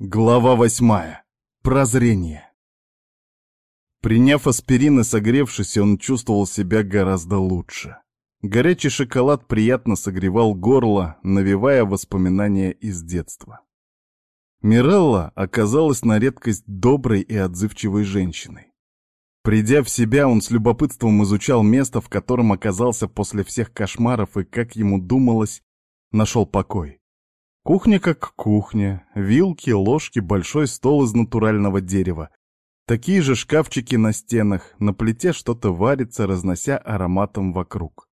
Глава восьмая. Прозрение. Приняв аспирин и согревшись, он чувствовал себя гораздо лучше. Горячий шоколад приятно согревал горло, навевая воспоминания из детства. Мирелла оказалась на редкость доброй и отзывчивой женщиной. Придя в себя, он с любопытством изучал место, в котором оказался после всех кошмаров и, как ему думалось, нашел покой. Кухня как кухня, вилки, ложки, большой стол из натурального дерева. Такие же шкафчики на стенах, на плите что-то варится, разнося ароматом вокруг.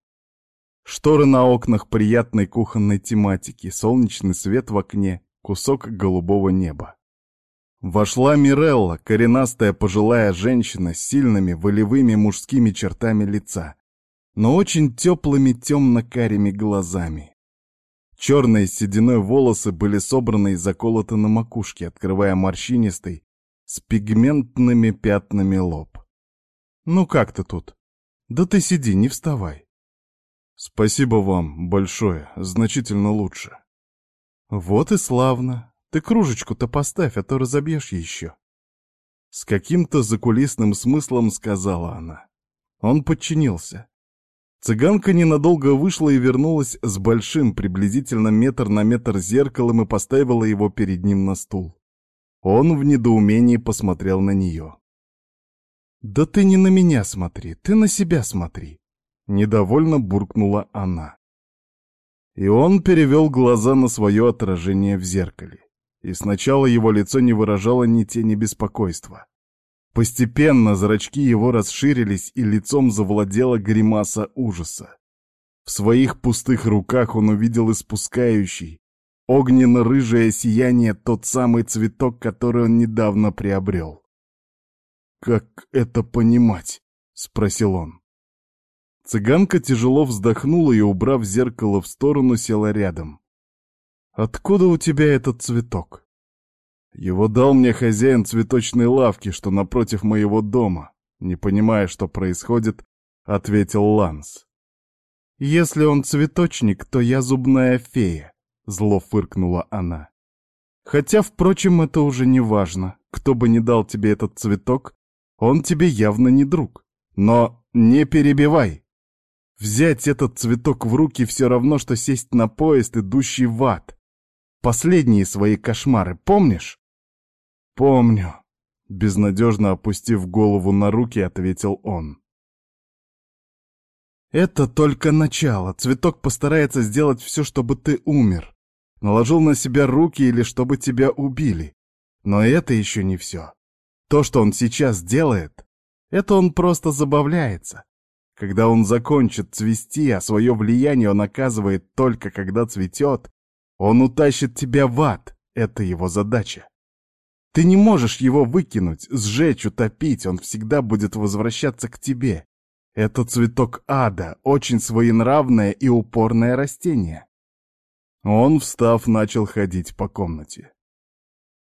Шторы на окнах приятной кухонной тематики, солнечный свет в окне, кусок голубого неба. Вошла Мирелла, коренастая пожилая женщина с сильными волевыми мужскими чертами лица, но очень теплыми темно-карими глазами. Черные с сединой волосы были собраны и заколоты на макушке, открывая морщинистый, с пигментными пятнами лоб. «Ну как ты тут? Да ты сиди, не вставай». «Спасибо вам большое, значительно лучше». «Вот и славно. Ты кружечку-то поставь, а то разобьешь еще». С каким-то закулисным смыслом сказала она. Он подчинился. Цыганка ненадолго вышла и вернулась с большим, приблизительно метр на метр зеркалом и поставила его перед ним на стул. Он в недоумении посмотрел на нее. «Да ты не на меня смотри, ты на себя смотри», — недовольно буркнула она. И он перевел глаза на свое отражение в зеркале. И сначала его лицо не выражало ни тени беспокойства. Постепенно зрачки его расширились, и лицом завладела гримаса ужаса. В своих пустых руках он увидел испускающий, огненно-рыжее сияние тот самый цветок, который он недавно приобрел. «Как это понимать?» — спросил он. Цыганка тяжело вздохнула и, убрав зеркало в сторону, села рядом. «Откуда у тебя этот цветок?» Его дал мне хозяин цветочной лавки, что напротив моего дома. Не понимая, что происходит, ответил Ланс. «Если он цветочник, то я зубная фея», — зло фыркнула она. «Хотя, впрочем, это уже не важно. Кто бы ни дал тебе этот цветок, он тебе явно не друг. Но не перебивай. Взять этот цветок в руки все равно, что сесть на поезд, идущий в ад. Последние свои кошмары помнишь? «Помню», — безнадежно опустив голову на руки, ответил он. «Это только начало. Цветок постарается сделать все, чтобы ты умер. Наложил на себя руки или чтобы тебя убили. Но это еще не все. То, что он сейчас делает, это он просто забавляется. Когда он закончит цвести, а свое влияние он оказывает только когда цветет, он утащит тебя в ад. Это его задача. Ты не можешь его выкинуть, сжечь, утопить, он всегда будет возвращаться к тебе. Это цветок ада, очень своенравное и упорное растение. Он, встав, начал ходить по комнате.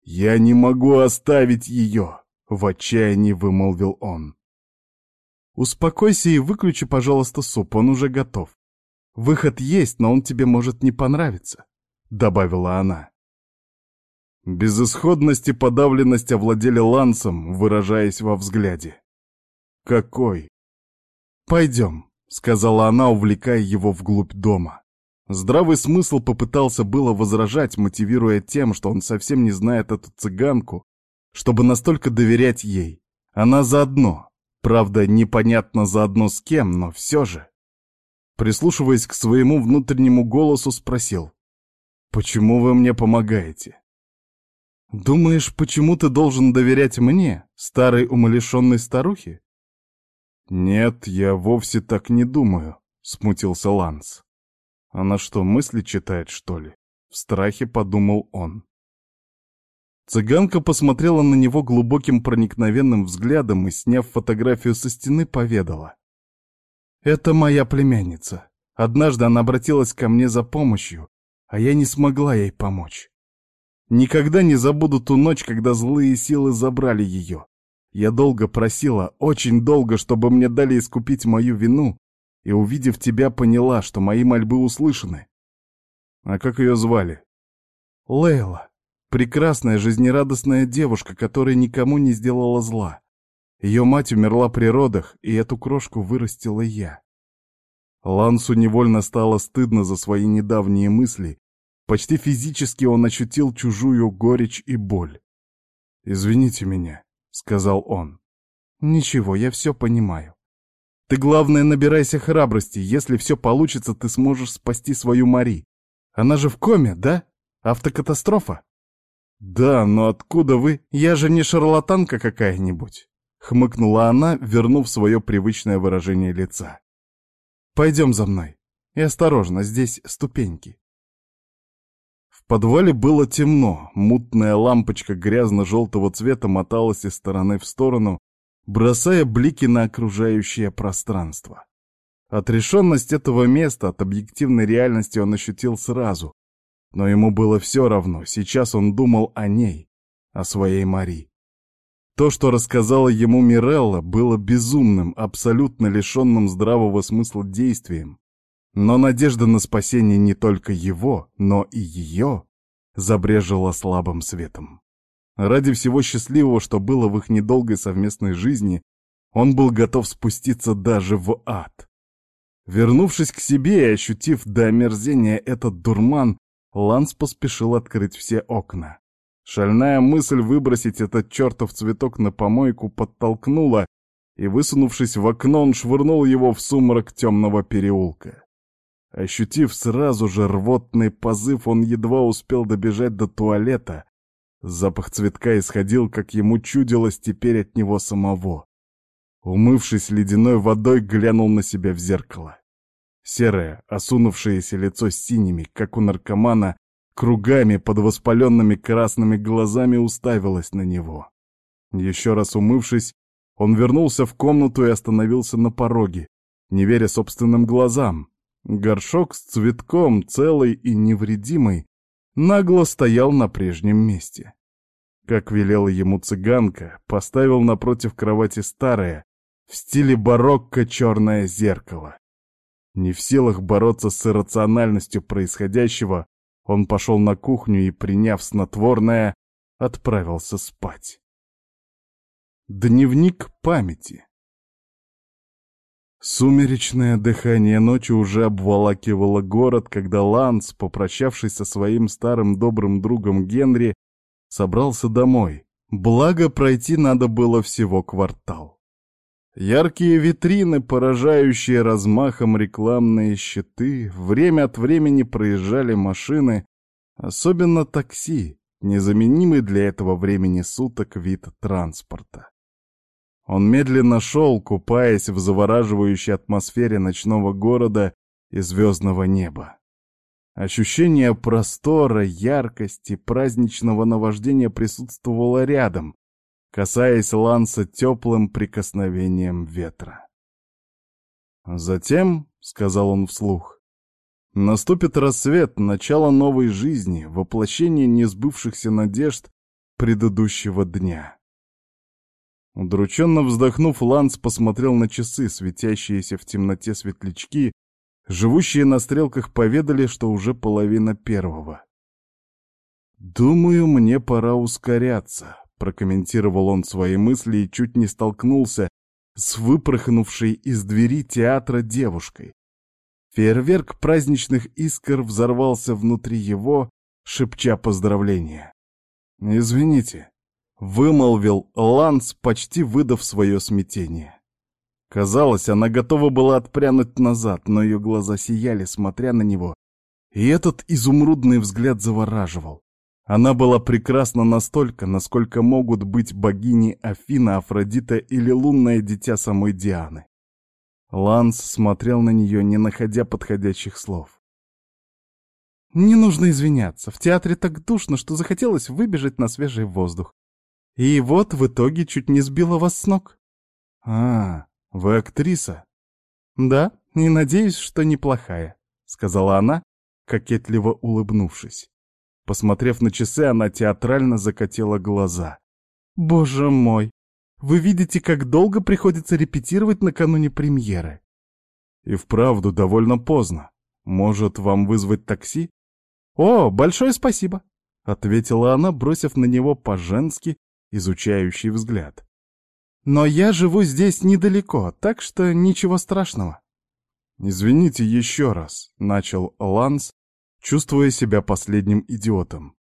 «Я не могу оставить ее!» — в отчаянии вымолвил он. «Успокойся и выключи, пожалуйста, суп, он уже готов. Выход есть, но он тебе может не понравиться», — добавила она. Безысходность и подавленность овладели Лансом, выражаясь во взгляде. «Какой?» «Пойдем», — сказала она, увлекая его вглубь дома. Здравый смысл попытался было возражать, мотивируя тем, что он совсем не знает эту цыганку, чтобы настолько доверять ей. Она заодно. Правда, непонятно заодно с кем, но все же. Прислушиваясь к своему внутреннему голосу, спросил. «Почему вы мне помогаете?» «Думаешь, почему ты должен доверять мне, старой умалишенной старухе?» «Нет, я вовсе так не думаю», — смутился Ланс. «Она что, мысли читает, что ли?» В страхе подумал он. Цыганка посмотрела на него глубоким проникновенным взглядом и, сняв фотографию со стены, поведала. «Это моя племянница. Однажды она обратилась ко мне за помощью, а я не смогла ей помочь. Никогда не забуду ту ночь, когда злые силы забрали ее. Я долго просила, очень долго, чтобы мне дали искупить мою вину, и, увидев тебя, поняла, что мои мольбы услышаны. А как ее звали? Лейла. Прекрасная, жизнерадостная девушка, которая никому не сделала зла. Ее мать умерла при родах, и эту крошку вырастила я. Лансу невольно стало стыдно за свои недавние мысли. Почти физически он ощутил чужую горечь и боль. «Извините меня», — сказал он. «Ничего, я все понимаю. Ты, главное, набирайся храбрости. Если все получится, ты сможешь спасти свою Мари. Она же в коме, да? Автокатастрофа?» «Да, но откуда вы? Я же не шарлатанка какая-нибудь», — хмыкнула она, вернув свое привычное выражение лица. «Пойдем за мной. И осторожно, здесь ступеньки». Подвале было темно, мутная лампочка грязно-желтого цвета моталась из стороны в сторону, бросая блики на окружающее пространство. Отрешенность этого места от объективной реальности он ощутил сразу, но ему было все равно, сейчас он думал о ней, о своей Мари. То, что рассказала ему Мирелла, было безумным, абсолютно лишенным здравого смысла действием. Но надежда на спасение не только его, но и ее забрежила слабым светом. Ради всего счастливого, что было в их недолгой совместной жизни, он был готов спуститься даже в ад. Вернувшись к себе и ощутив до омерзения этот дурман, Ланс поспешил открыть все окна. Шальная мысль выбросить этот чертов цветок на помойку подтолкнула, и, высунувшись в окно, он швырнул его в сумрак темного переулка. Ощутив сразу же рвотный позыв, он едва успел добежать до туалета, Запах цветка исходил, как ему чудилось теперь от него самого. Умывшись ледяной водой, глянул на себя в зеркало. Серое, осунувшееся лицо с синими, как у наркомана, кругами под воспаленными красными глазами уставилось на него. Еще раз умывшись, он вернулся в комнату и остановился на пороге, не веря собственным глазам. Горшок с цветком, целый и невредимый, нагло стоял на прежнем месте. Как велела ему цыганка, поставил напротив кровати старое, в стиле барокко черное зеркало. Не в силах бороться с иррациональностью происходящего, он пошел на кухню и, приняв снотворное, отправился спать. Дневник памяти Сумеречное дыхание ночи уже обволакивало город, когда Ланс, попрощавшись со своим старым добрым другом Генри, собрался домой. Благо, пройти надо было всего квартал. Яркие витрины, поражающие размахом рекламные щиты, время от времени проезжали машины, особенно такси, незаменимый для этого времени суток вид транспорта. Он медленно шел, купаясь в завораживающей атмосфере ночного города и звездного неба. Ощущение простора, яркости, праздничного наваждения присутствовало рядом, касаясь Ланса теплым прикосновением ветра. Затем, — сказал он вслух, — наступит рассвет, начало новой жизни, воплощение несбывшихся надежд предыдущего дня. Удрученно вздохнув, Ланс посмотрел на часы, светящиеся в темноте светлячки, живущие на стрелках поведали, что уже половина первого. «Думаю, мне пора ускоряться», — прокомментировал он свои мысли и чуть не столкнулся с выпорхнувшей из двери театра девушкой. Фейерверк праздничных искр взорвался внутри его, шепча поздравления. «Извините», Вымолвил Ланс, почти выдав свое смятение. Казалось, она готова была отпрянуть назад, но ее глаза сияли, смотря на него. И этот изумрудный взгляд завораживал. Она была прекрасна настолько, насколько могут быть богини Афина, Афродита или лунное дитя самой Дианы. Ланс смотрел на нее, не находя подходящих слов. «Не нужно извиняться. В театре так душно, что захотелось выбежать на свежий воздух. И вот в итоге чуть не сбила вас с ног. А, вы актриса? Да, и надеюсь, что неплохая, сказала она, кокетливо улыбнувшись. Посмотрев на часы, она театрально закатила глаза. Боже мой, вы видите, как долго приходится репетировать накануне премьеры. И вправду довольно поздно. Может, вам вызвать такси? О, большое спасибо. — ответила она, бросив на него по-женски изучающий взгляд. «Но я живу здесь недалеко, так что ничего страшного». «Извините еще раз», — начал Ланс, чувствуя себя последним идиотом.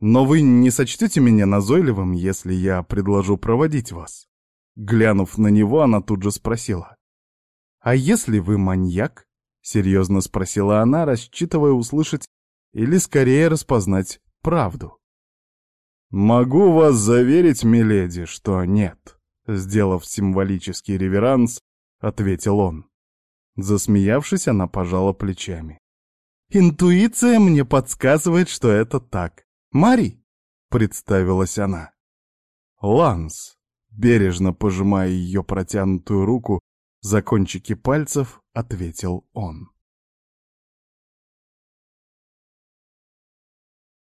«Но вы не сочтете меня назойливым, если я предложу проводить вас?» Глянув на него, она тут же спросила. «А если вы маньяк?» — серьезно спросила она, рассчитывая услышать или скорее распознать правду. «Могу вас заверить, миледи, что нет», — сделав символический реверанс, ответил он. Засмеявшись, она пожала плечами. «Интуиция мне подсказывает, что это так. Мари!» — представилась она. «Ланс», бережно пожимая ее протянутую руку за кончики пальцев, ответил он.